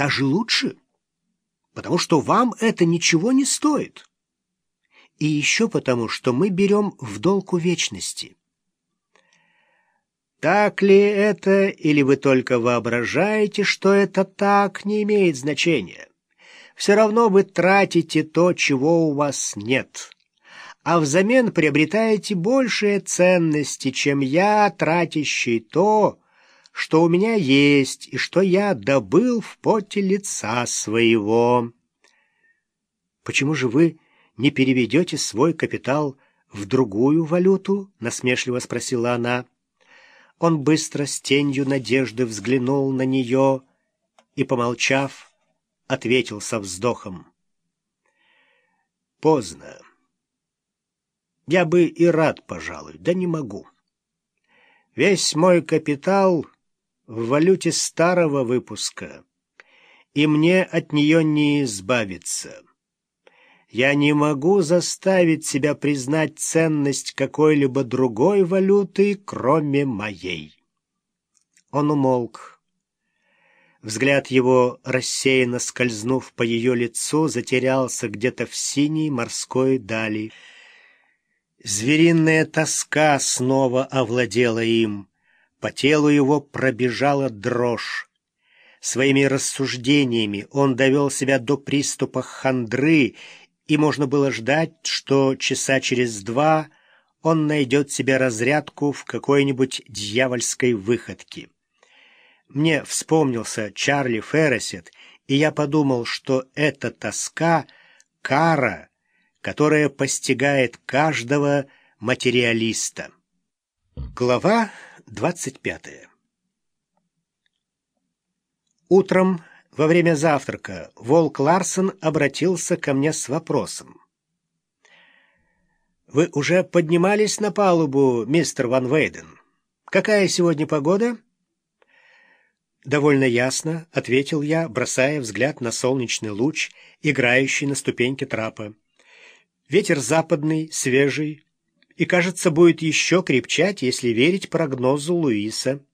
даже лучше, потому что вам это ничего не стоит. И еще потому, что мы берем в долг у вечности. Так ли это, или вы только воображаете, что это так, не имеет значения. Все равно вы тратите то, чего у вас нет, а взамен приобретаете большие ценности, чем я, тратящий то, что у меня есть и что я добыл в поте лица своего. Почему же вы не переведете свой капитал в другую валюту? насмешливо спросила она. Он быстро с тенью надежды взглянул на нее и, помолчав, ответил со вздохом. «Поздно. Я бы и рад, пожалуй, да не могу. Весь мой капитал в валюте старого выпуска, и мне от нее не избавиться». Я не могу заставить себя признать ценность какой-либо другой валюты, кроме моей. Он умолк. Взгляд его, рассеянно скользнув по ее лицу, затерялся где-то в синей морской дали. Звериная тоска снова овладела им. По телу его пробежала дрожь. Своими рассуждениями он довел себя до приступа хандры и можно было ждать, что часа через два он найдет себе разрядку в какой-нибудь дьявольской выходке. Мне вспомнился Чарли Ферресет, и я подумал, что эта тоска — кара, которая постигает каждого материалиста. Глава двадцать пятая Утром во время завтрака Волк Ларсон обратился ко мне с вопросом. «Вы уже поднимались на палубу, мистер Ван Вейден? Какая сегодня погода?» «Довольно ясно», — ответил я, бросая взгляд на солнечный луч, играющий на ступеньке трапа. «Ветер западный, свежий, и, кажется, будет еще крепчать, если верить прогнозу Луиса».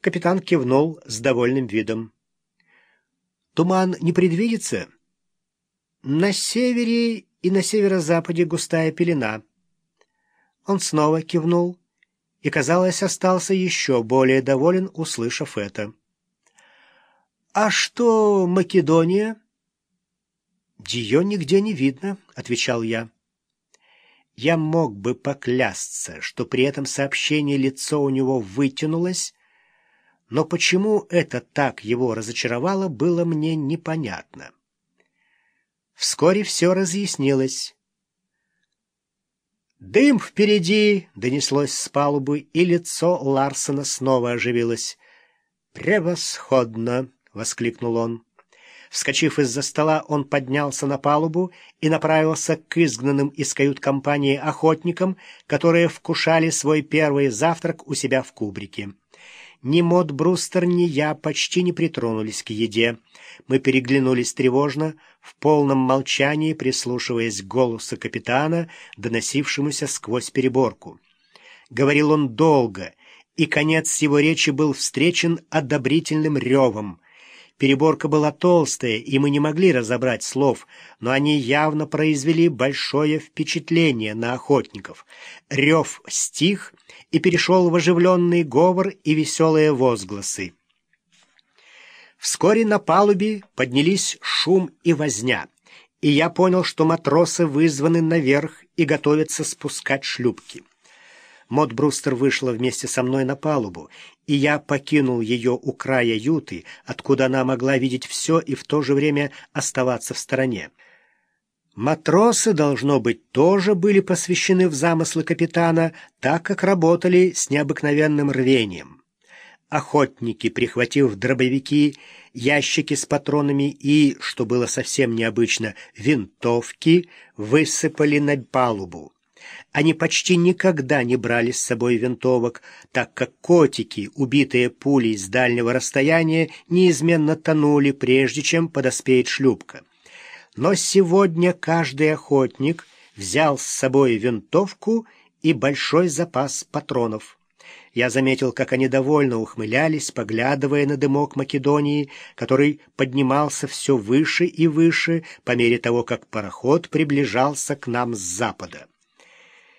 Капитан кивнул с довольным видом. Туман не предвидится? На севере и на северо-западе густая пелена. Он снова кивнул и, казалось, остался еще более доволен, услышав это. «А что Македония?» «Ее нигде не видно», — отвечал я. Я мог бы поклясться, что при этом сообщении лицо у него вытянулось, но почему это так его разочаровало, было мне непонятно. Вскоре все разъяснилось. «Дым впереди!» — донеслось с палубы, и лицо Ларсона снова оживилось. «Превосходно!» — воскликнул он. Вскочив из-за стола, он поднялся на палубу и направился к изгнанным из кают-компании охотникам, которые вкушали свой первый завтрак у себя в кубрике. Ни Мод Брустер, ни я почти не притронулись к еде. Мы переглянулись тревожно, в полном молчании прислушиваясь к голосу капитана, доносившемуся сквозь переборку. Говорил он долго, и конец его речи был встречен одобрительным ревом. Переборка была толстая, и мы не могли разобрать слов, но они явно произвели большое впечатление на охотников. Рев стих и перешел в оживленный говор и веселые возгласы. Вскоре на палубе поднялись шум и возня, и я понял, что матросы вызваны наверх и готовятся спускать шлюпки. Мод Брустер вышла вместе со мной на палубу, и я покинул ее у края юты, откуда она могла видеть все и в то же время оставаться в стороне. Матросы, должно быть, тоже были посвящены в замыслы капитана, так как работали с необыкновенным рвением. Охотники, прихватив дробовики, ящики с патронами и, что было совсем необычно, винтовки, высыпали на палубу. Они почти никогда не брали с собой винтовок, так как котики, убитые пулей с дальнего расстояния, неизменно тонули, прежде чем подоспеет шлюпка. Но сегодня каждый охотник взял с собой винтовку и большой запас патронов. Я заметил, как они довольно ухмылялись, поглядывая на дымок Македонии, который поднимался все выше и выше по мере того, как пароход приближался к нам с запада.